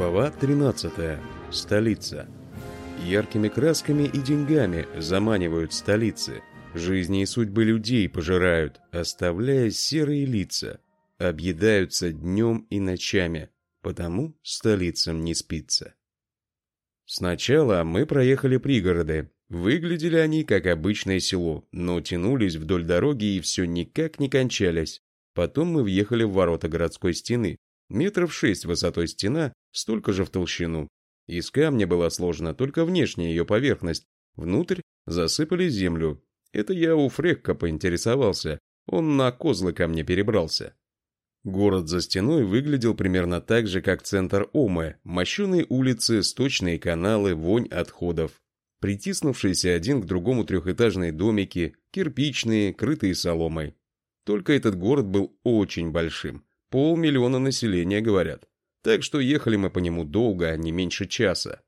Глава 13. Столица. Яркими красками и деньгами заманивают столицы. Жизни и судьбы людей пожирают, оставляя серые лица. Объедаются днем и ночами, потому столицам не спится. Сначала мы проехали пригороды. Выглядели они как обычное село, но тянулись вдоль дороги и все никак не кончались. Потом мы въехали в ворота городской стены. Метров шесть высотой стена, столько же в толщину. Из камня была сложена только внешняя ее поверхность. Внутрь засыпали землю. Это я у Фрекка поинтересовался. Он на козлы ко мне перебрался. Город за стеной выглядел примерно так же, как центр Омы. Мощеные улицы, сточные каналы, вонь отходов. Притиснувшиеся один к другому трехэтажные домики, кирпичные, крытые соломой. Только этот город был очень большим. Полмиллиона населения, говорят. Так что ехали мы по нему долго, не меньше часа.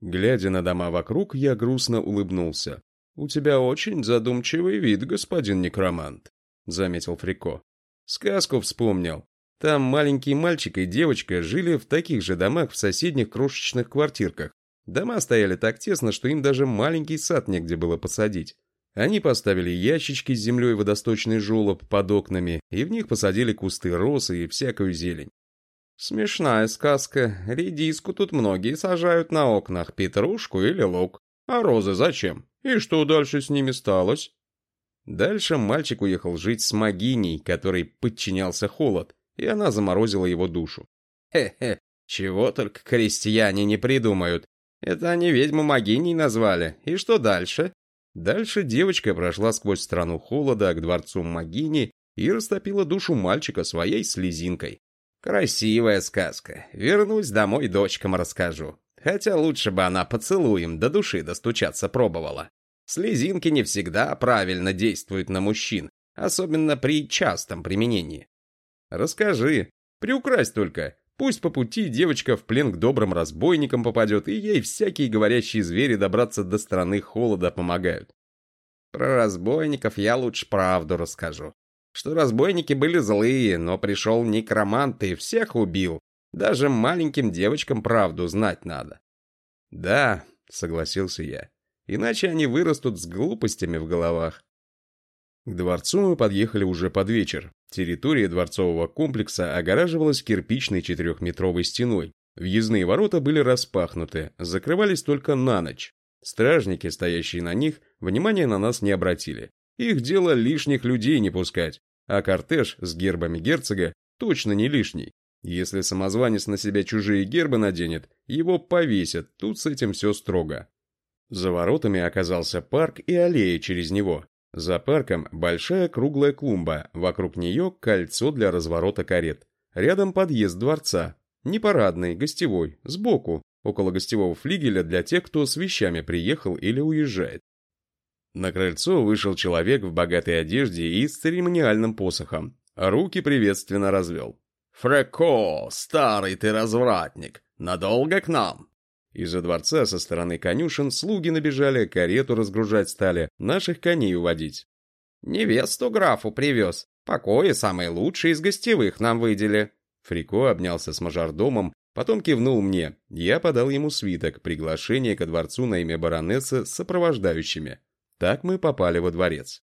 Глядя на дома вокруг, я грустно улыбнулся. «У тебя очень задумчивый вид, господин некромант», — заметил Фрико. Сказку вспомнил. Там маленький мальчик и девочка жили в таких же домах в соседних крошечных квартирках. Дома стояли так тесно, что им даже маленький сад негде было посадить. Они поставили ящички с землей водосточный желоб под окнами, и в них посадили кусты росы и всякую зелень. Смешная сказка. Редиску тут многие сажают на окнах, петрушку или лук. А розы зачем? И что дальше с ними сталось? Дальше мальчик уехал жить с Магиней, которой подчинялся холод, и она заморозила его душу. Хе-хе, чего только крестьяне не придумают. Это они ведьму Магиней назвали. И что дальше? Дальше девочка прошла сквозь страну холода к дворцу Магини и растопила душу мальчика своей слезинкой. Красивая сказка. Вернусь домой, дочкам расскажу. Хотя лучше бы она поцелуем до души достучаться пробовала. Слезинки не всегда правильно действуют на мужчин, особенно при частом применении. Расскажи, приукрась только. Пусть по пути девочка в плен к добрым разбойникам попадет, и ей всякие говорящие звери добраться до страны холода помогают. Про разбойников я лучше правду расскажу. Что разбойники были злые, но пришел некромант и всех убил. Даже маленьким девочкам правду знать надо. Да, согласился я иначе они вырастут с глупостями в головах. К дворцу мы подъехали уже под вечер. Территория дворцового комплекса огораживалась кирпичной четырехметровой стеной. Въездные ворота были распахнуты, закрывались только на ночь. Стражники, стоящие на них, внимания на нас не обратили. Их дело лишних людей не пускать, а кортеж с гербами герцога точно не лишний. Если самозванец на себя чужие гербы наденет, его повесят, тут с этим все строго. За воротами оказался парк и аллея через него. За парком большая круглая клумба, вокруг нее кольцо для разворота карет. Рядом подъезд дворца. Не парадный, гостевой, сбоку, около гостевого флигеля для тех, кто с вещами приехал или уезжает. На крыльцо вышел человек в богатой одежде и с церемониальным посохом. Руки приветственно развел. «Фреко, старый ты развратник! Надолго к нам?» Из-за дворца со стороны конюшен слуги набежали, карету разгружать стали, наших коней уводить. «Невесту графу привез. Покои самые лучшие из гостевых нам выдели». Фрико обнялся с мажордомом, потом кивнул мне. Я подал ему свиток, приглашение ко дворцу на имя баронессы с сопровождающими. Так мы попали во дворец.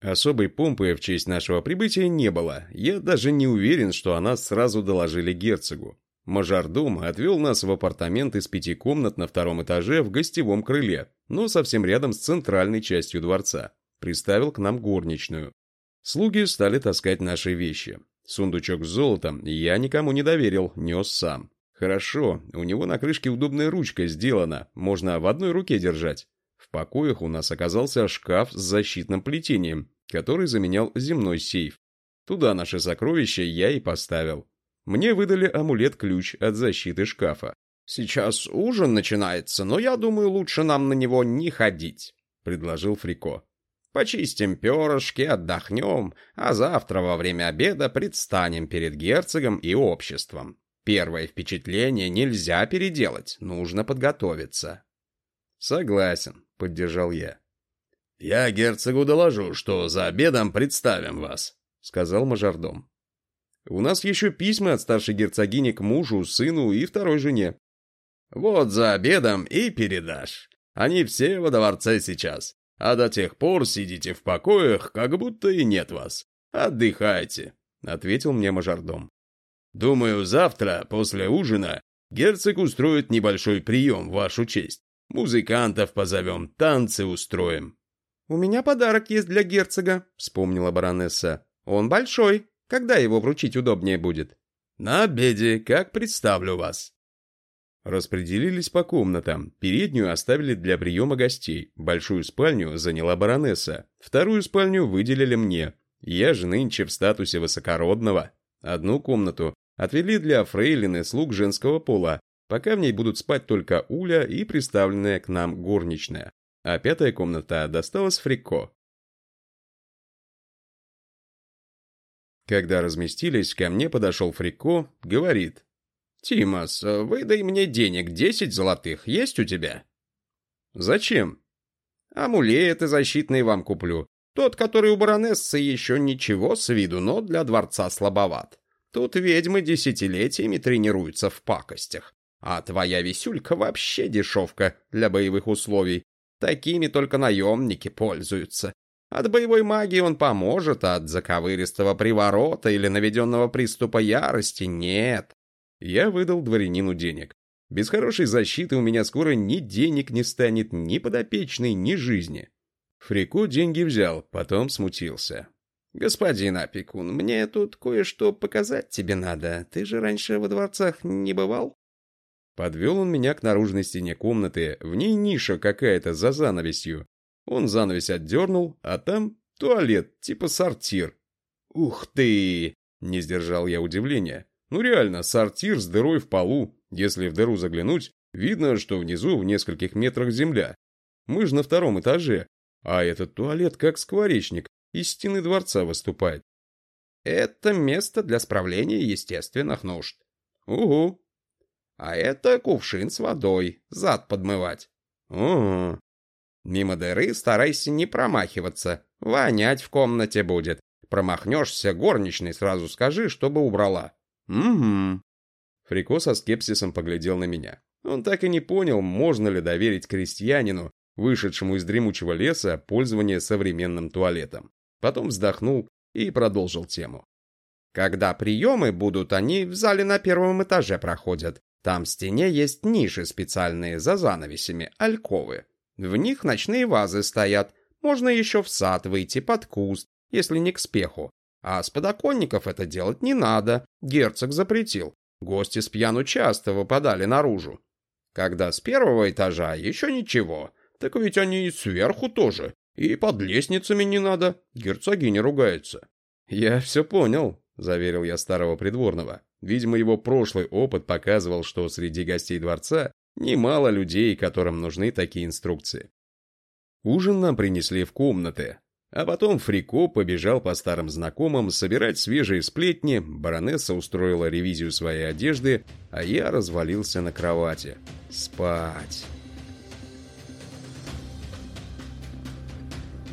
Особой помпы в честь нашего прибытия не было. Я даже не уверен, что о нас сразу доложили герцогу. Мажордом отвел нас в апартамент из пяти комнат на втором этаже в гостевом крыле, но совсем рядом с центральной частью дворца. Приставил к нам горничную. Слуги стали таскать наши вещи. Сундучок с золотом я никому не доверил, нес сам. Хорошо, у него на крышке удобная ручка сделана, можно в одной руке держать. Покоях у нас оказался шкаф с защитным плетением, который заменял земной сейф. Туда наши сокровища я и поставил. Мне выдали амулет-ключ от защиты шкафа. «Сейчас ужин начинается, но я думаю, лучше нам на него не ходить», — предложил Фрико. «Почистим перышки, отдохнем, а завтра во время обеда предстанем перед герцогом и обществом. Первое впечатление нельзя переделать, нужно подготовиться». «Согласен», — поддержал я. «Я герцогу доложу, что за обедом представим вас», — сказал мажордом. У нас еще письма от старшей герцогини к мужу, сыну и второй жене. Вот за обедом и передашь. Они все во дворце сейчас. А до тех пор сидите в покоях, как будто и нет вас. Отдыхайте, — ответил мне мажордом. Думаю, завтра, после ужина, герцог устроит небольшой прием в вашу честь. Музыкантов позовем, танцы устроим. «У меня подарок есть для герцога», — вспомнила баронесса. «Он большой. Когда его вручить удобнее будет?» «На обеде, как представлю вас». Распределились по комнатам. Переднюю оставили для приема гостей. Большую спальню заняла баронесса. Вторую спальню выделили мне. Я же нынче в статусе высокородного. Одну комнату отвели для фрейлины слуг женского пола, пока в ней будут спать только Уля и приставленная к нам горничная. А пятая комната досталась Фрико. Когда разместились, ко мне подошел Фрико, говорит. «Тимос, выдай мне денег, десять золотых, есть у тебя?» «Зачем?» «Амулеты защитные вам куплю. Тот, который у баронессы еще ничего с виду, но для дворца слабоват. Тут ведьмы десятилетиями тренируются в пакостях. А твоя висюлька вообще дешевка для боевых условий. Такими только наемники пользуются. От боевой магии он поможет, а от заковыристого приворота или наведенного приступа ярости нет. Я выдал дворянину денег. Без хорошей защиты у меня скоро ни денег не станет, ни подопечной, ни жизни. Фрико деньги взял, потом смутился. «Господин опекун, мне тут кое-что показать тебе надо. Ты же раньше во дворцах не бывал?» Подвел он меня к наружной стене комнаты, в ней ниша какая-то за занавесью. Он занавесь отдернул, а там туалет, типа сортир. «Ух ты!» — не сдержал я удивления. Ну реально, сортир с дырой в полу. Если в дыру заглянуть, видно, что внизу в нескольких метрах земля. Мы же на втором этаже, а этот туалет как скворечник, из стены дворца выступает. Это место для справления естественных нужд. Угу. А это кувшин с водой, зад подмывать. Угу. Мимо дыры старайся не промахиваться, вонять в комнате будет. Промахнешься горничной, сразу скажи, чтобы убрала. «Угу». Фрико со скепсисом поглядел на меня. Он так и не понял, можно ли доверить крестьянину, вышедшему из дремучего леса, пользование современным туалетом. Потом вздохнул и продолжил тему. Когда приемы будут, они в зале на первом этаже проходят. Там в стене есть ниши специальные за занавесями, альковы. В них ночные вазы стоят. Можно еще в сад выйти под куст, если не к спеху. А с подоконников это делать не надо, герцог запретил. Гости с пьяну часто выпадали наружу. Когда с первого этажа еще ничего, так ведь они и сверху тоже. И под лестницами не надо, герцогиня ругается. «Я все понял», — заверил я старого придворного. Видимо, его прошлый опыт показывал, что среди гостей дворца немало людей, которым нужны такие инструкции. Ужин нам принесли в комнаты, а потом Фрико побежал по старым знакомым собирать свежие сплетни, баронесса устроила ревизию своей одежды, а я развалился на кровати. Спать.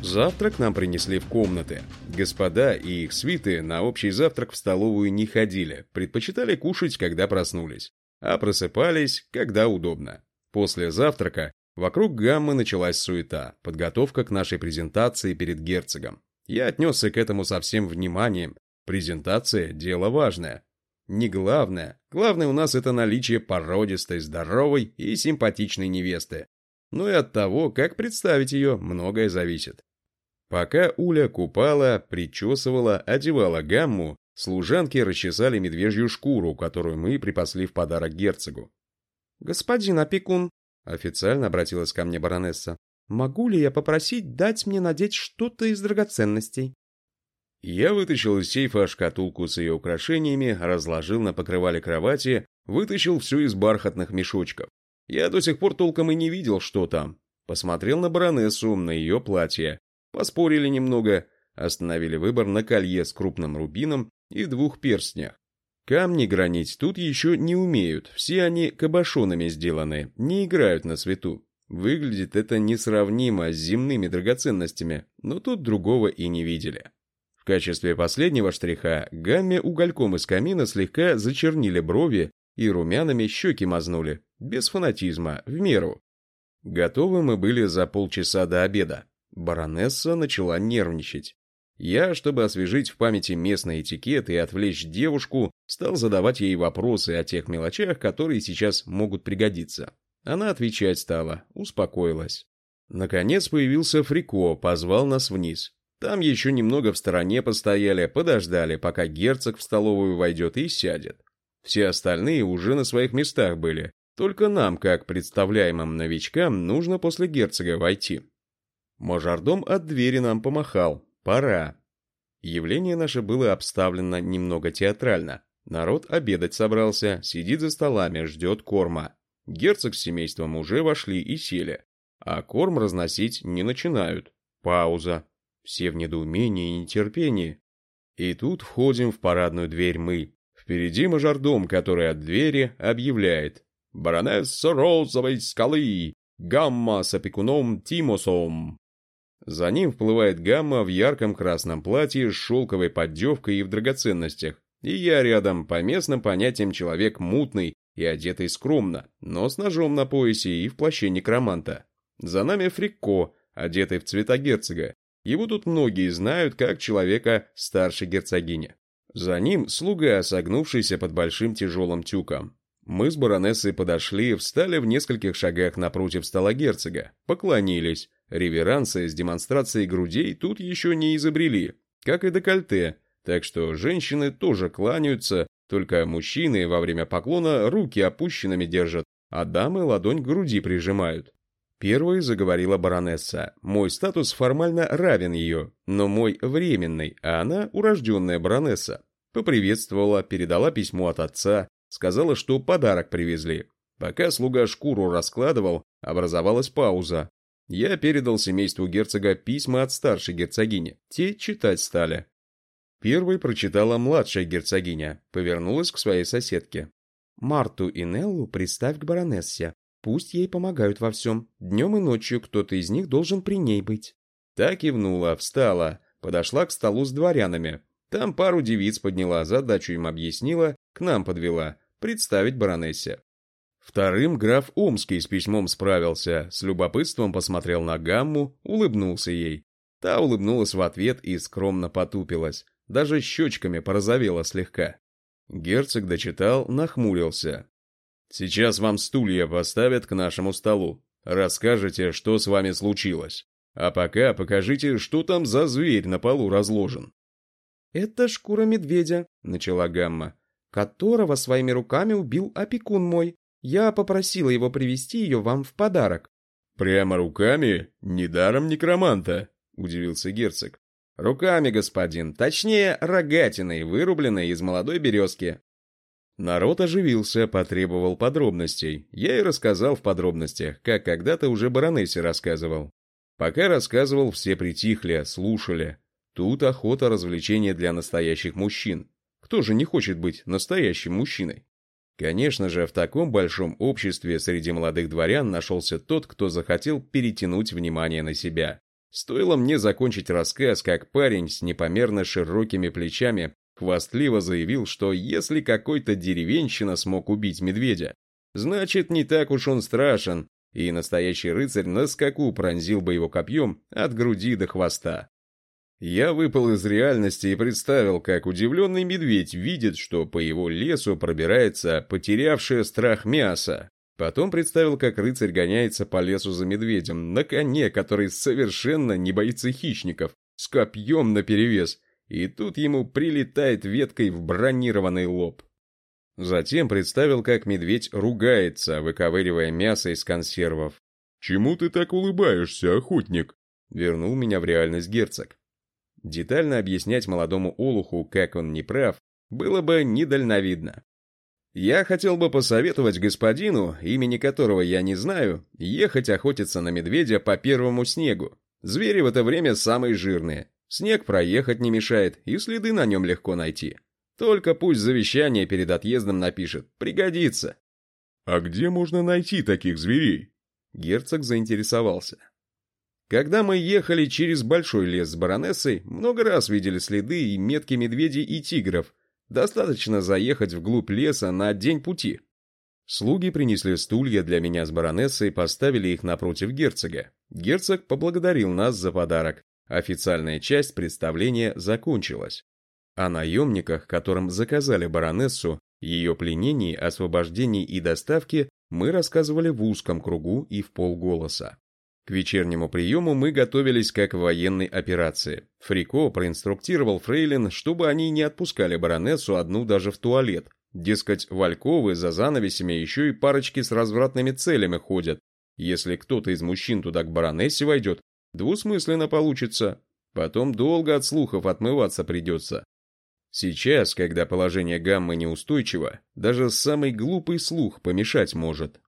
Завтрак нам принесли в комнаты. Господа и их свиты на общий завтрак в столовую не ходили, предпочитали кушать, когда проснулись, а просыпались, когда удобно. После завтрака Вокруг гаммы началась суета, подготовка к нашей презентации перед герцогом. Я отнесся к этому со всем вниманием. Презентация – дело важное. Не главное. Главное у нас это наличие породистой, здоровой и симпатичной невесты. Но и от того, как представить ее, многое зависит. Пока Уля купала, причесывала, одевала гамму, служанки расчесали медвежью шкуру, которую мы припасли в подарок герцогу. «Господин опекун, Официально обратилась ко мне баронесса. «Могу ли я попросить дать мне надеть что-то из драгоценностей?» Я вытащил из сейфа шкатулку с ее украшениями, разложил на покрывале кровати, вытащил все из бархатных мешочков. Я до сих пор толком и не видел, что там. Посмотрел на баронессу, на ее платье. Поспорили немного, остановили выбор на колье с крупным рубином и двух перстнях. Камни гранить тут еще не умеют, все они кабошонами сделаны, не играют на свету. Выглядит это несравнимо с земными драгоценностями, но тут другого и не видели. В качестве последнего штриха Гамме угольком из камина слегка зачернили брови и румянами щеки мазнули, без фанатизма, в меру. Готовы мы были за полчаса до обеда. Баронесса начала нервничать. Я, чтобы освежить в памяти местный этикет и отвлечь девушку, стал задавать ей вопросы о тех мелочах, которые сейчас могут пригодиться. Она отвечать стала, успокоилась. Наконец появился Фрико, позвал нас вниз. Там еще немного в стороне постояли, подождали, пока герцог в столовую войдет и сядет. Все остальные уже на своих местах были. Только нам, как представляемым новичкам, нужно после герцога войти. Мажордом от двери нам помахал. Пора. Явление наше было обставлено немного театрально. Народ обедать собрался, сидит за столами, ждет корма. Герцог с семейством уже вошли и сели. А корм разносить не начинают. Пауза. Все в недоумении и нетерпении. И тут входим в парадную дверь мы. Впереди мажордом, который от двери объявляет. «Баронесса Розовой скалы! Гамма с опекуном Тимосом!» За ним вплывает гамма в ярком красном платье с шелковой поддевкой и в драгоценностях. И я рядом, по местным понятиям, человек мутный и одетый скромно, но с ножом на поясе и в плаще некроманта. За нами Фрикко, одетый в цвета герцога. Его тут многие знают как человека старше герцогини. За ним слуга, согнувшийся под большим тяжелым тюком. Мы с баронессой подошли, встали в нескольких шагах напротив стола герцога, поклонились. Реверансы с демонстрацией грудей тут еще не изобрели, как и декольте, так что женщины тоже кланяются, только мужчины во время поклона руки опущенными держат, а дамы ладонь к груди прижимают. Первой заговорила баронесса. Мой статус формально равен ее, но мой временный, а она урожденная баронесса. Поприветствовала, передала письмо от отца, сказала, что подарок привезли. Пока слуга шкуру раскладывал, образовалась пауза. Я передал семейству герцога письма от старшей герцогини. Те читать стали. Первой прочитала младшая герцогиня, повернулась к своей соседке. «Марту и Неллу представь к баронессе. Пусть ей помогают во всем. Днем и ночью кто-то из них должен при ней быть». Так кивнула, встала, подошла к столу с дворянами. Там пару девиц подняла, задачу им объяснила, к нам подвела. Представить баронессе. Вторым граф Омский с письмом справился, с любопытством посмотрел на гамму, улыбнулся ей. Та улыбнулась в ответ и скромно потупилась, даже щечками порозовела слегка. Герцог дочитал, нахмурился. Сейчас вам стулья поставят к нашему столу. Расскажете, что с вами случилось. А пока покажите, что там за зверь на полу разложен. «Это шкура медведя», — начала Гамма, «которого своими руками убил опекун мой. Я попросила его привезти ее вам в подарок». «Прямо руками? Недаром некроманта», — удивился герцог. «Руками, господин, точнее, рогатиной, вырубленной из молодой березки. Народ оживился, потребовал подробностей. Я и рассказал в подробностях, как когда-то уже баронессе рассказывал. Пока рассказывал, все притихли, слушали. Тут охота развлечения для настоящих мужчин. Кто же не хочет быть настоящим мужчиной? Конечно же, в таком большом обществе среди молодых дворян нашелся тот, кто захотел перетянуть внимание на себя. Стоило мне закончить рассказ, как парень с непомерно широкими плечами хвастливо заявил, что если какой-то деревенщина смог убить медведя, значит не так уж он страшен, и настоящий рыцарь на скаку пронзил бы его копьем от груди до хвоста. Я выпал из реальности и представил, как удивленный медведь видит, что по его лесу пробирается потерявшее страх мясо. Потом представил, как рыцарь гоняется по лесу за медведем, на коне, который совершенно не боится хищников, с копьем наперевес, и тут ему прилетает веткой в бронированный лоб. Затем представил, как медведь ругается, выковыривая мясо из консервов. «Чему ты так улыбаешься, охотник?» Вернул меня в реальность герцог. Детально объяснять молодому олуху, как он не прав, было бы недальновидно. Я хотел бы посоветовать господину, имени которого я не знаю, ехать охотиться на медведя по первому снегу. Звери в это время самые жирные. Снег проехать не мешает, и следы на нем легко найти. Только пусть завещание перед отъездом напишет. Пригодится. А где можно найти таких зверей? Герцог заинтересовался. Когда мы ехали через большой лес с баронессой, много раз видели следы и метки медведей и тигров. Достаточно заехать вглубь леса на день пути. Слуги принесли стулья для меня с баронессой и поставили их напротив герцога. Герцог поблагодарил нас за подарок. Официальная часть представления закончилась. О наемниках, которым заказали баронессу, ее пленении, освобождении и доставке мы рассказывали в узком кругу и в полголоса. К вечернему приему мы готовились как в военной операции. Фрико проинструктировал Фрейлин, чтобы они не отпускали баронессу одну даже в туалет. Дескать, вальковы за занавесями еще и парочки с развратными целями ходят. Если кто-то из мужчин туда к баронессе войдет, двусмысленно получится. Потом долго от слухов отмываться придется. Сейчас, когда положение гаммы неустойчиво, даже самый глупый слух помешать может.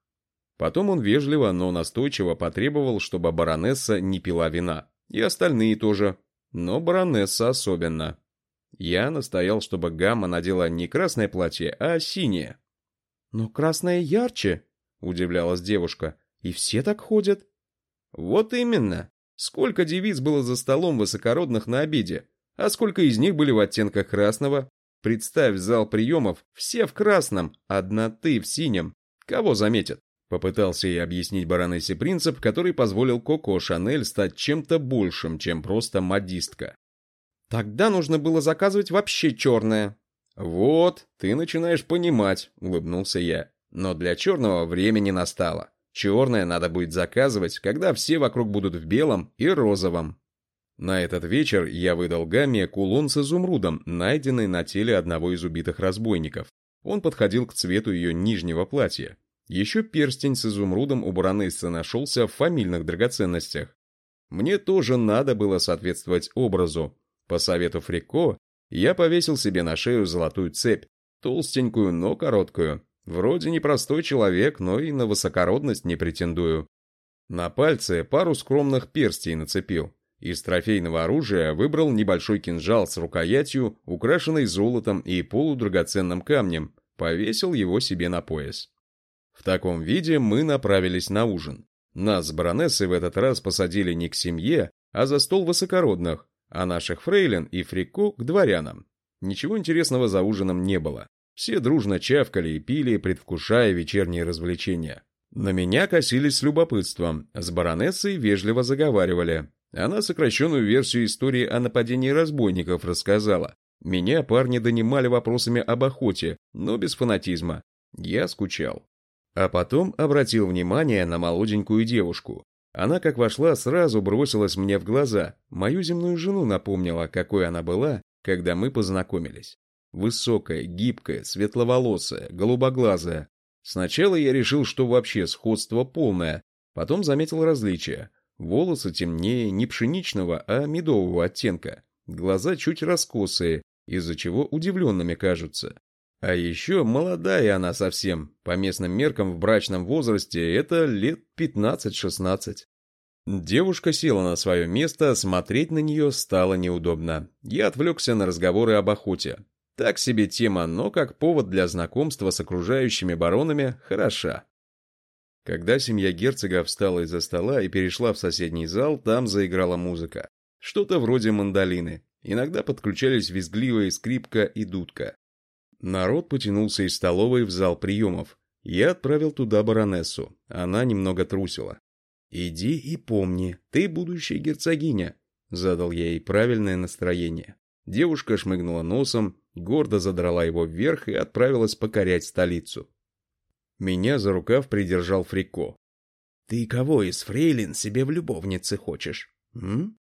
Потом он вежливо, но настойчиво потребовал, чтобы баронесса не пила вина. И остальные тоже. Но баронесса особенно. Я настоял, чтобы Гамма надела не красное платье, а синее. «Но красное ярче», — удивлялась девушка. «И все так ходят». «Вот именно. Сколько девиц было за столом высокородных на обеде, а сколько из них были в оттенках красного? Представь зал приемов, все в красном, одна ты в синем. Кого заметят?» Попытался я объяснить баронессе принцип, который позволил Коко Шанель стать чем-то большим, чем просто модистка. Тогда нужно было заказывать вообще черное. Вот, ты начинаешь понимать, улыбнулся я. Но для черного времени настало. Черное надо будет заказывать, когда все вокруг будут в белом и розовом. На этот вечер я выдал Гамме кулон с изумрудом, найденный на теле одного из убитых разбойников. Он подходил к цвету ее нижнего платья. Еще перстень с изумрудом у баронессы нашелся в фамильных драгоценностях. Мне тоже надо было соответствовать образу. По совету Фрико, я повесил себе на шею золотую цепь, толстенькую, но короткую. Вроде непростой человек, но и на высокородность не претендую. На пальце пару скромных перстей нацепил. Из трофейного оружия выбрал небольшой кинжал с рукоятью, украшенной золотом и полудрагоценным камнем, повесил его себе на пояс. В таком виде мы направились на ужин. Нас с баронессой в этот раз посадили не к семье, а за стол высокородных, а наших фрейлин и фрико к дворянам. Ничего интересного за ужином не было. Все дружно чавкали и пили, предвкушая вечерние развлечения. На меня косились с любопытством, с баронессой вежливо заговаривали. Она сокращенную версию истории о нападении разбойников рассказала. Меня парни донимали вопросами об охоте, но без фанатизма. Я скучал. А потом обратил внимание на молоденькую девушку. Она, как вошла, сразу бросилась мне в глаза. Мою земную жену напомнила, какой она была, когда мы познакомились. Высокая, гибкая, светловолосая, голубоглазая. Сначала я решил, что вообще сходство полное, потом заметил различия. Волосы темнее не пшеничного, а медового оттенка. Глаза чуть раскосые, из-за чего удивленными кажутся. А еще молодая она совсем, по местным меркам в брачном возрасте это лет 15-16. Девушка села на свое место, смотреть на нее стало неудобно. Я отвлекся на разговоры об охоте. Так себе тема, но как повод для знакомства с окружающими баронами хороша. Когда семья герцога встала из-за стола и перешла в соседний зал, там заиграла музыка. Что-то вроде мандолины. Иногда подключались визгливая скрипка и дудка. Народ потянулся из столовой в зал приемов. Я отправил туда баронессу. Она немного трусила. «Иди и помни, ты будущая герцогиня», — задал я ей правильное настроение. Девушка шмыгнула носом, гордо задрала его вверх и отправилась покорять столицу. Меня за рукав придержал Фрико. «Ты кого из фрейлин себе в любовнице хочешь? М?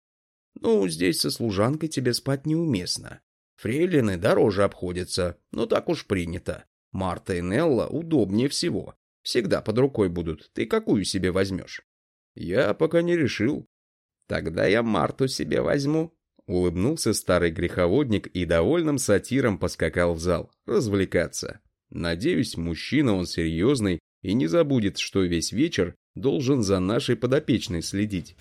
Ну, здесь со служанкой тебе спать неуместно. Фрейлины дороже обходятся, но так уж принято. Марта и Нелла удобнее всего. Всегда под рукой будут. Ты какую себе возьмешь? Я пока не решил. Тогда я Марту себе возьму. Улыбнулся старый греховодник и довольным сатиром поскакал в зал. Развлекаться. Надеюсь, мужчина он серьезный и не забудет, что весь вечер должен за нашей подопечной следить.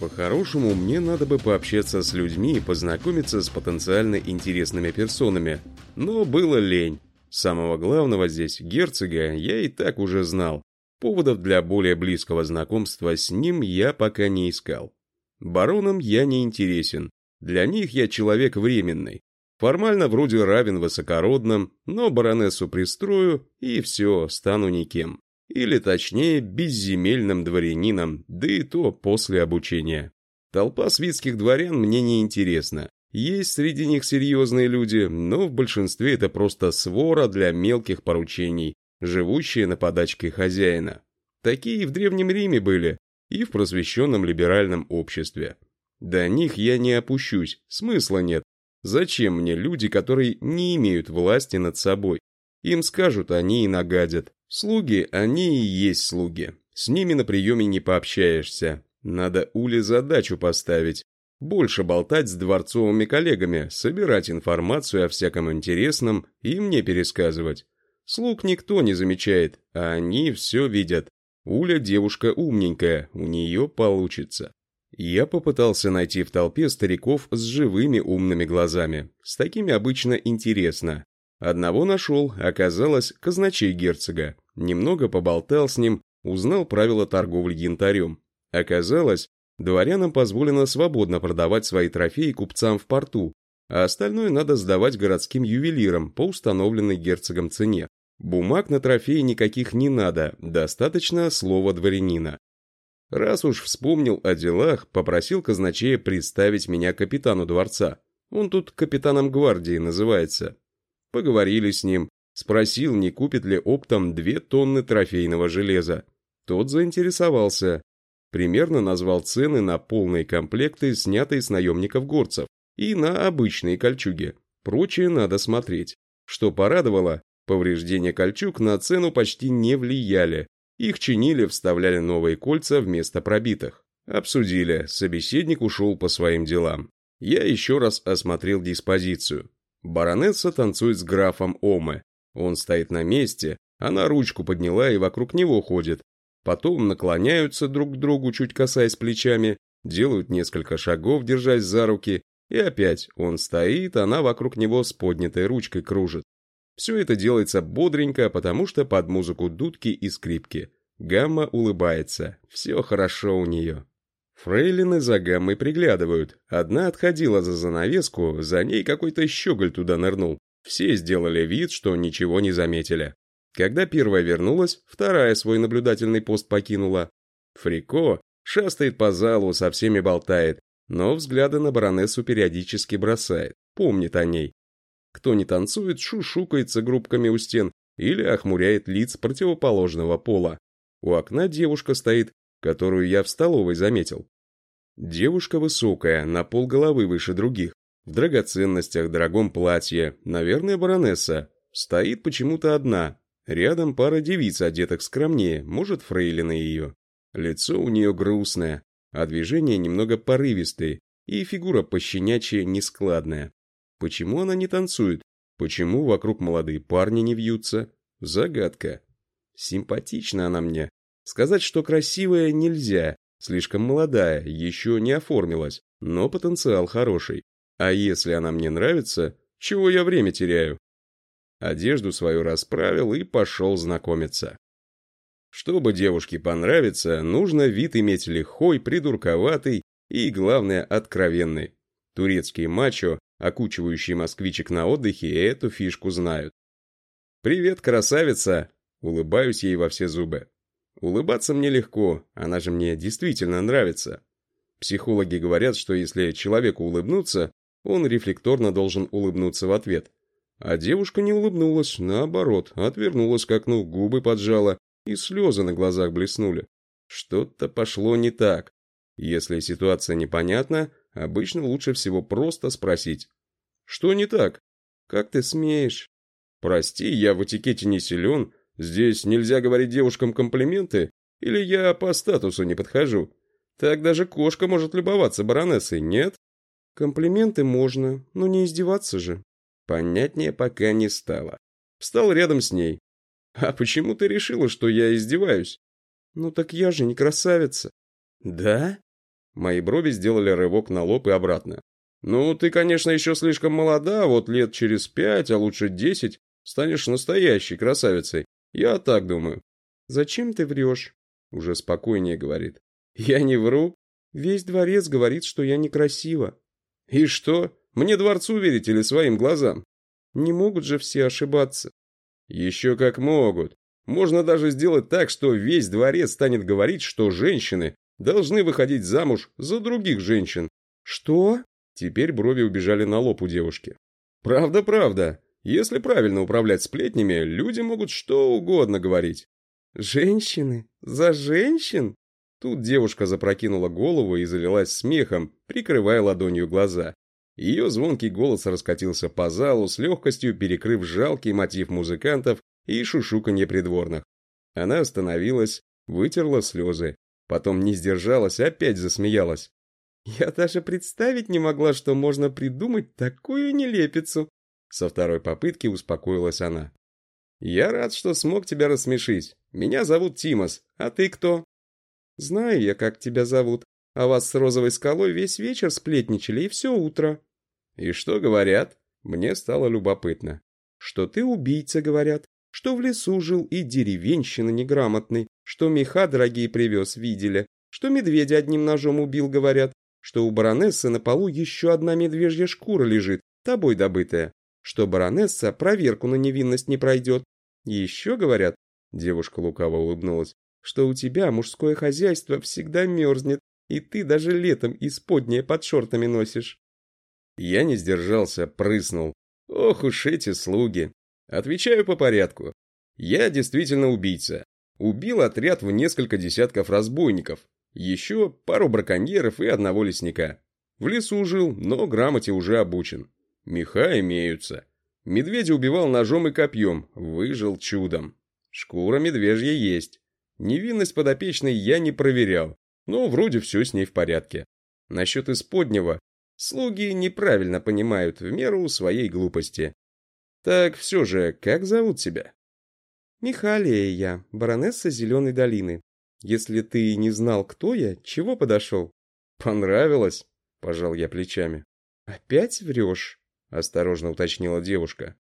По-хорошему, мне надо бы пообщаться с людьми и познакомиться с потенциально интересными персонами. Но было лень. Самого главного здесь, герцога, я и так уже знал. Поводов для более близкого знакомства с ним я пока не искал. Баронам я не интересен. Для них я человек временный. Формально вроде равен высокородным, но баронессу пристрою, и все, стану никем. Или точнее, безземельным дворянином, да и то после обучения. Толпа свитских дворян мне не интересна. Есть среди них серьезные люди, но в большинстве это просто свора для мелких поручений, живущие на подачке хозяина. Такие и в Древнем Риме были, и в просвещенном либеральном обществе. До них я не опущусь, смысла нет. Зачем мне люди, которые не имеют власти над собой? Им скажут, они и нагадят. Слуги, они и есть слуги. С ними на приеме не пообщаешься. Надо Уле задачу поставить. Больше болтать с дворцовыми коллегами, собирать информацию о всяком интересном и мне пересказывать. Слуг никто не замечает, а они все видят. Уля девушка умненькая, у нее получится. Я попытался найти в толпе стариков с живыми умными глазами. С такими обычно интересно. Одного нашел, оказалось, казначей герцога. Немного поболтал с ним, узнал правила торговли янтарем. Оказалось, дворянам позволено свободно продавать свои трофеи купцам в порту, а остальное надо сдавать городским ювелирам по установленной герцогом цене. Бумаг на трофеи никаких не надо, достаточно слова дворянина. Раз уж вспомнил о делах, попросил казначея представить меня капитану дворца. Он тут капитаном гвардии называется. Поговорили с ним, спросил, не купит ли оптом две тонны трофейного железа. Тот заинтересовался, примерно назвал цены на полные комплекты, снятые с наемников горцев, и на обычные кольчуги. Прочее надо смотреть. Что порадовало, повреждения кольчуг на цену почти не влияли. Их чинили, вставляли новые кольца вместо пробитых. Обсудили, собеседник ушел по своим делам. Я еще раз осмотрел диспозицию. Баронесса танцует с графом Оме. Он стоит на месте, она ручку подняла и вокруг него ходит, Потом наклоняются друг к другу, чуть касаясь плечами, делают несколько шагов, держась за руки, и опять он стоит, она вокруг него с поднятой ручкой кружит. Все это делается бодренько, потому что под музыку дудки и скрипки. Гамма улыбается, все хорошо у нее. Фрейлины за гаммой приглядывают. Одна отходила за занавеску, за ней какой-то щеголь туда нырнул. Все сделали вид, что ничего не заметили. Когда первая вернулась, вторая свой наблюдательный пост покинула. Фрико шастает по залу, со всеми болтает, но взгляды на баронессу периодически бросает, помнит о ней. Кто не танцует, шушукается группками у стен или охмуряет лиц противоположного пола. У окна девушка стоит, которую я в столовой заметил. Девушка высокая, на пол головы выше других, в драгоценностях, дорогом платье, наверное, баронесса. Стоит почему-то одна, Рядом пара девиц, одетых скромнее, может, фрейлина ее. Лицо у нее грустное, а движения немного порывистые, и фигура пощенячья нескладная. Почему она не танцует? Почему вокруг молодые парни не вьются? Загадка. Симпатична она мне. Сказать, что красивая, нельзя. Слишком молодая, еще не оформилась, но потенциал хороший. А если она мне нравится, чего я время теряю? одежду свою расправил и пошел знакомиться. Чтобы девушке понравиться, нужно вид иметь лихой, придурковатый и, главное, откровенный. Турецкие мачо, окучивающие москвичек на отдыхе, эту фишку знают. «Привет, красавица!» Улыбаюсь ей во все зубы. Улыбаться мне легко, она же мне действительно нравится. Психологи говорят, что если человеку улыбнуться, он рефлекторно должен улыбнуться в ответ. А девушка не улыбнулась, наоборот, отвернулась к окну, губы поджала, и слезы на глазах блеснули. Что-то пошло не так. Если ситуация непонятна, обычно лучше всего просто спросить. «Что не так? Как ты смеешь?» «Прости, я в этикете не силен. Здесь нельзя говорить девушкам комплименты? Или я по статусу не подхожу? Так даже кошка может любоваться баронессой, нет?» «Комплименты можно, но не издеваться же», Понятнее пока не стало. Встал рядом с ней. «А почему ты решила, что я издеваюсь?» «Ну так я же не красавица». «Да?» Мои брови сделали рывок на лоб и обратно. «Ну, ты, конечно, еще слишком молода, вот лет через пять, а лучше десять, Станешь настоящей красавицей. Я так думаю. Зачем ты врешь? Уже спокойнее говорит. Я не вру. Весь дворец говорит, что я некрасива. И что? Мне дворцу верить или своим глазам? Не могут же все ошибаться. Еще как могут. Можно даже сделать так, что весь дворец станет говорить, что женщины должны выходить замуж за других женщин. Что? Теперь брови убежали на лоб у девушки. Правда, правда. Если правильно управлять сплетнями, люди могут что угодно говорить. Женщины? За женщин? Тут девушка запрокинула голову и залилась смехом, прикрывая ладонью глаза. Ее звонкий голос раскатился по залу с легкостью, перекрыв жалкий мотив музыкантов и шушуканье придворных. Она остановилась, вытерла слезы, потом не сдержалась, опять засмеялась. «Я даже представить не могла, что можно придумать такую нелепицу!» Со второй попытки успокоилась она. «Я рад, что смог тебя рассмешить. Меня зовут Тимос, а ты кто?» «Знаю я, как тебя зовут. А вас с Розовой скалой весь вечер сплетничали и все утро». «И что говорят?» Мне стало любопытно. «Что ты убийца, говорят что в лесу жил и деревенщина неграмотный, что меха дорогие привез, видели, что медведя одним ножом убил, говорят, что у баронессы на полу еще одна медвежья шкура лежит, тобой добытая, что баронесса проверку на невинность не пройдет. еще, говорят, девушка лукаво улыбнулась, что у тебя мужское хозяйство всегда мерзнет, и ты даже летом исподнее под шортами носишь. Я не сдержался, прыснул. Ох уж эти слуги. Отвечаю по порядку. Я действительно убийца. Убил отряд в несколько десятков разбойников, еще пару браконьеров и одного лесника. В лесу жил, но грамоте уже обучен. Меха имеются. Медведя убивал ножом и копьем, выжил чудом. Шкура медвежья есть. Невинность подопечной я не проверял, но вроде все с ней в порядке. Насчет исподнего, слуги неправильно понимают в меру своей глупости. Так все же, как зовут тебя? Михалия я, баронесса Зеленой долины. Если ты не знал, кто я, чего подошел? Понравилось? Пожал я плечами. Опять врешь? Осторожно уточнила девушка.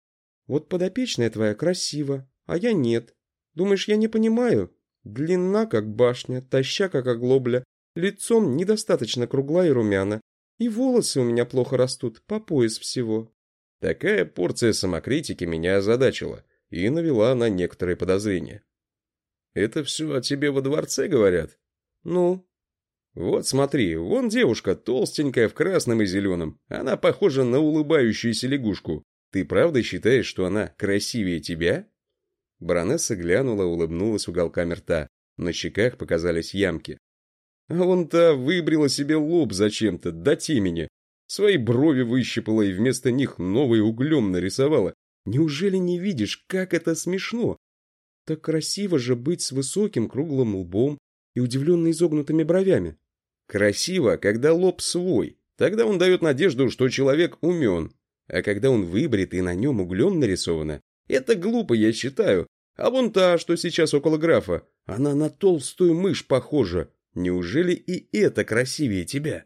Вот подопечная твоя красива, а я нет. Думаешь, я не понимаю? Длинна, как башня, таща, как оглобля, лицом недостаточно кругла и румяна, и волосы у меня плохо растут, по пояс всего. Такая порция самокритики меня озадачила и навела на некоторые подозрения. «Это все о тебе во дворце говорят?» «Ну?» «Вот смотри, вон девушка, толстенькая в красном и зеленом. Она похожа на улыбающуюся лягушку. Ты правда считаешь, что она красивее тебя?» Баронесса глянула, улыбнулась уголками рта. На щеках показались ямки. А вон та выбрила себе лоб зачем-то, до темени. Свои брови выщипала и вместо них новые углем нарисовала. Неужели не видишь, как это смешно? Так красиво же быть с высоким круглым лбом и удивленно изогнутыми бровями. Красиво, когда лоб свой. Тогда он дает надежду, что человек умен. А когда он выбрит и на нем углем нарисовано, это глупо, я считаю. А вон та, что сейчас около графа, она на толстую мышь похожа. Неужели и это красивее тебя?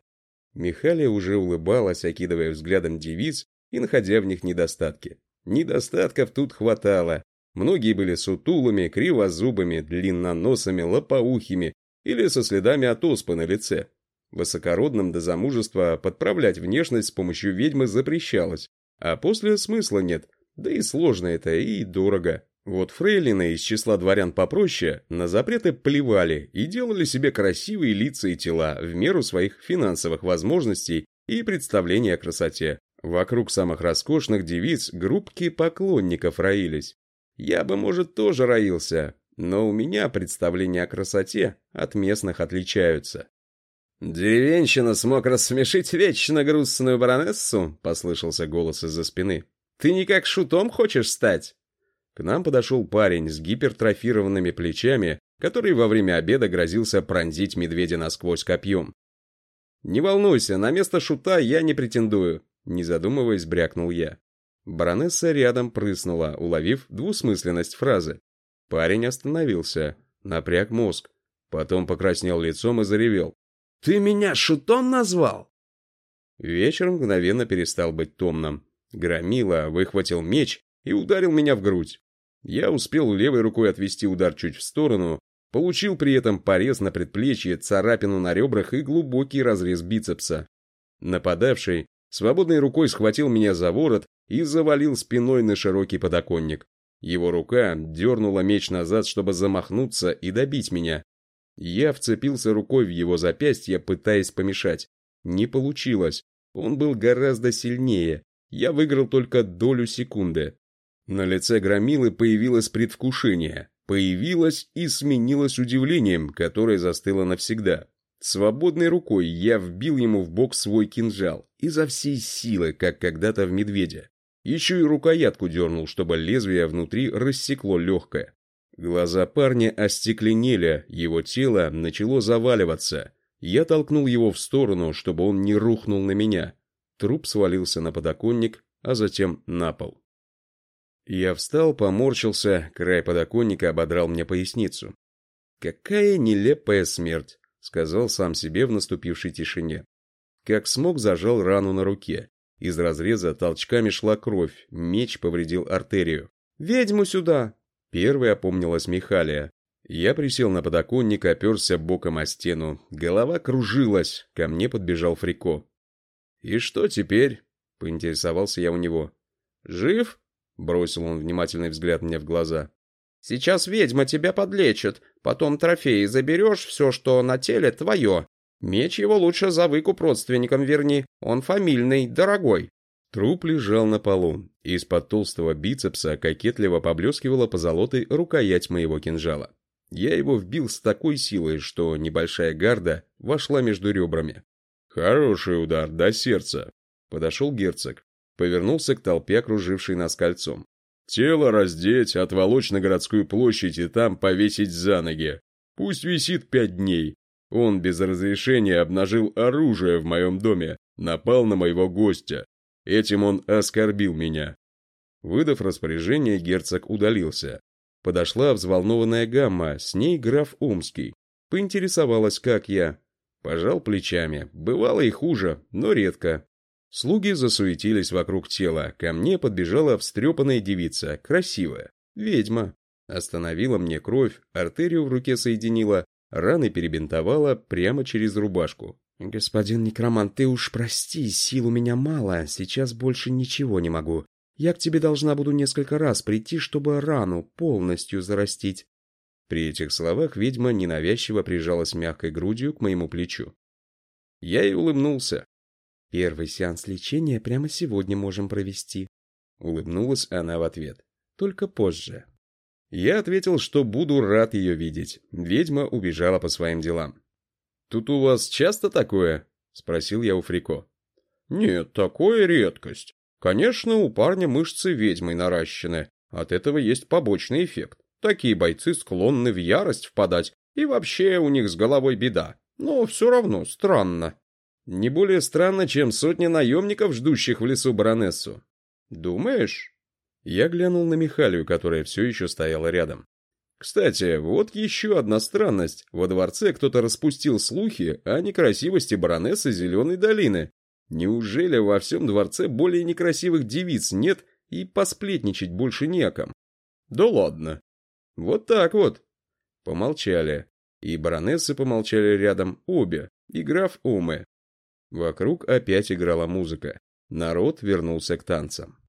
Михалия уже улыбалась, окидывая взглядом девиц и находя в них недостатки. Недостатков тут хватало. Многие были сутулыми, кривозубыми, длинноносыми, лопоухими или со следами от оспы на лице. Высокородным до замужества подправлять внешность с помощью ведьмы запрещалось, а после смысла нет, да и сложно это и дорого. Вот фрейлины из числа дворян попроще на запреты плевали и делали себе красивые лица и тела в меру своих финансовых возможностей и представления о красоте. Вокруг самых роскошных девиц группки поклонников роились. Я бы, может, тоже роился, но у меня представления о красоте от местных отличаются. «Деревенщина смог рассмешить вечно грустную баронессу?» — послышался голос из-за спины. «Ты никак шутом хочешь стать?» К нам подошел парень с гипертрофированными плечами, который во время обеда грозился пронзить медведя насквозь копьем. «Не волнуйся, на место шута я не претендую», — не задумываясь, брякнул я. Баронесса рядом прыснула, уловив двусмысленность фразы. Парень остановился, напряг мозг, потом покраснел лицом и заревел. «Ты меня шутом назвал?» Вечер мгновенно перестал быть томным. Громила выхватил меч и ударил меня в грудь. Я успел левой рукой отвести удар чуть в сторону, получил при этом порез на предплечье, царапину на ребрах и глубокий разрез бицепса. Нападавший свободной рукой схватил меня за ворот и завалил спиной на широкий подоконник. Его рука дернула меч назад, чтобы замахнуться и добить меня. Я вцепился рукой в его запястье, пытаясь помешать. Не получилось. Он был гораздо сильнее. Я выиграл только долю секунды. На лице Громилы появилось предвкушение. Появилось и сменилось удивлением, которое застыло навсегда. Свободной рукой я вбил ему в бок свой кинжал, изо всей силы, как когда-то в медведя. Еще и рукоятку дернул, чтобы лезвие внутри рассекло легкое. Глаза парня остекленели, его тело начало заваливаться. Я толкнул его в сторону, чтобы он не рухнул на меня. Труп свалился на подоконник, а затем на пол. Я встал, поморщился, край подоконника ободрал мне поясницу. «Какая нелепая смерть!» — сказал сам себе в наступившей тишине. Как смог, зажал рану на руке. Из разреза толчками шла кровь, меч повредил артерию. «Ведьму сюда!» Первой опомнилась Михалия. Я присел на подоконник, оперся боком о стену. Голова кружилась, ко мне подбежал Фрико. «И что теперь?» — поинтересовался я у него. «Жив?» — бросил он внимательный взгляд мне в глаза. «Сейчас ведьма тебя подлечит, потом трофеи заберешь, все, что на теле, твое. Меч его лучше за выкуп родственникам верни, он фамильный, дорогой». Труп лежал на полу. Из-под толстого бицепса кокетливо поблескивала позолотой рукоять моего кинжала. Я его вбил с такой силой, что небольшая гарда вошла между ребрами. «Хороший удар, до сердца!» Подошел герцог. Повернулся к толпе, окружившей нас кольцом. «Тело раздеть, отволочь на городскую площадь и там повесить за ноги. Пусть висит пять дней, он без разрешения обнажил оружие в моем доме, напал на моего гостя. Этим он оскорбил меня. Выдав распоряжение, герцог удалился. Подошла взволнованная гамма, с ней граф Омский. Поинтересовалась, как я. Пожал плечами. Бывало и хуже, но редко. Слуги засуетились вокруг тела. Ко мне подбежала встрепанная девица, красивая. Ведьма. Остановила мне кровь, артерию в руке соединила, Раны перебинтовала прямо через рубашку. «Господин некромант, ты уж прости, сил у меня мало, сейчас больше ничего не могу. Я к тебе должна буду несколько раз прийти, чтобы рану полностью зарастить». При этих словах ведьма ненавязчиво прижалась мягкой грудью к моему плечу. Я и улыбнулся. «Первый сеанс лечения прямо сегодня можем провести», — улыбнулась она в ответ. «Только позже». Я ответил, что буду рад ее видеть. Ведьма убежала по своим делам. «Тут у вас часто такое?» — спросил я у Фрико. «Нет, такое редкость. Конечно, у парня мышцы ведьмой наращены. От этого есть побочный эффект. Такие бойцы склонны в ярость впадать, и вообще у них с головой беда. Но все равно странно». «Не более странно, чем сотни наемников, ждущих в лесу баронессу». «Думаешь?» Я глянул на Михалию, которая все еще стояла рядом. Кстати, вот еще одна странность. Во дворце кто-то распустил слухи о некрасивости баронессы Зеленой долины. Неужели во всем дворце более некрасивых девиц нет и посплетничать больше не о ком? Да ладно. Вот так вот. Помолчали. И баронессы помолчали рядом обе, и граф Оме. Вокруг опять играла музыка. Народ вернулся к танцам.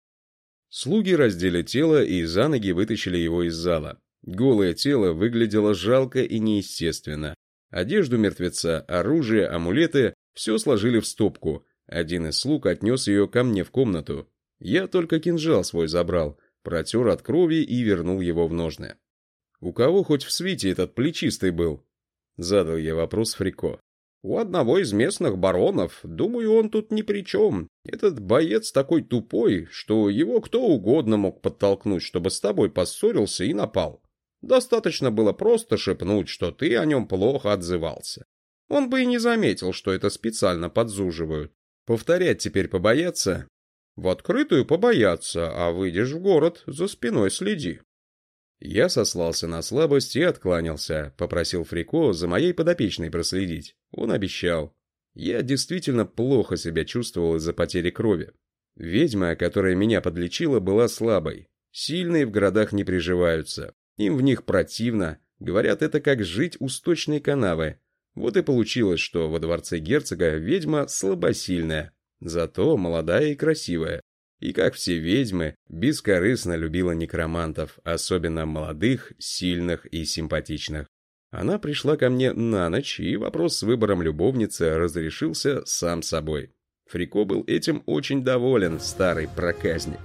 Слуги раздели тело и за ноги вытащили его из зала. Голое тело выглядело жалко и неестественно. Одежду мертвеца, оружие, амулеты – все сложили в стопку. Один из слуг отнес ее ко мне в комнату. Я только кинжал свой забрал, протер от крови и вернул его в ножны. «У кого хоть в свите этот плечистый был?» Задал я вопрос Фрико. У одного из местных баронов, думаю, он тут ни при чем. Этот боец такой тупой, что его кто угодно мог подтолкнуть, чтобы с тобой поссорился и напал. Достаточно было просто шепнуть, что ты о нем плохо отзывался. Он бы и не заметил, что это специально подзуживают. Повторять теперь побояться? В открытую побояться, а выйдешь в город, за спиной следи. Я сослался на слабость и откланялся, попросил Фрико за моей подопечной проследить. Он обещал. Я действительно плохо себя чувствовал из-за потери крови. Ведьма, которая меня подлечила, была слабой. Сильные в городах не приживаются. Им в них противно. Говорят, это как жить у сточной канавы. Вот и получилось, что во дворце герцога ведьма слабосильная, зато молодая и красивая. И как все ведьмы, бескорыстно любила некромантов, особенно молодых, сильных и симпатичных. Она пришла ко мне на ночь, и вопрос с выбором любовницы разрешился сам собой. Фрико был этим очень доволен, старый проказник.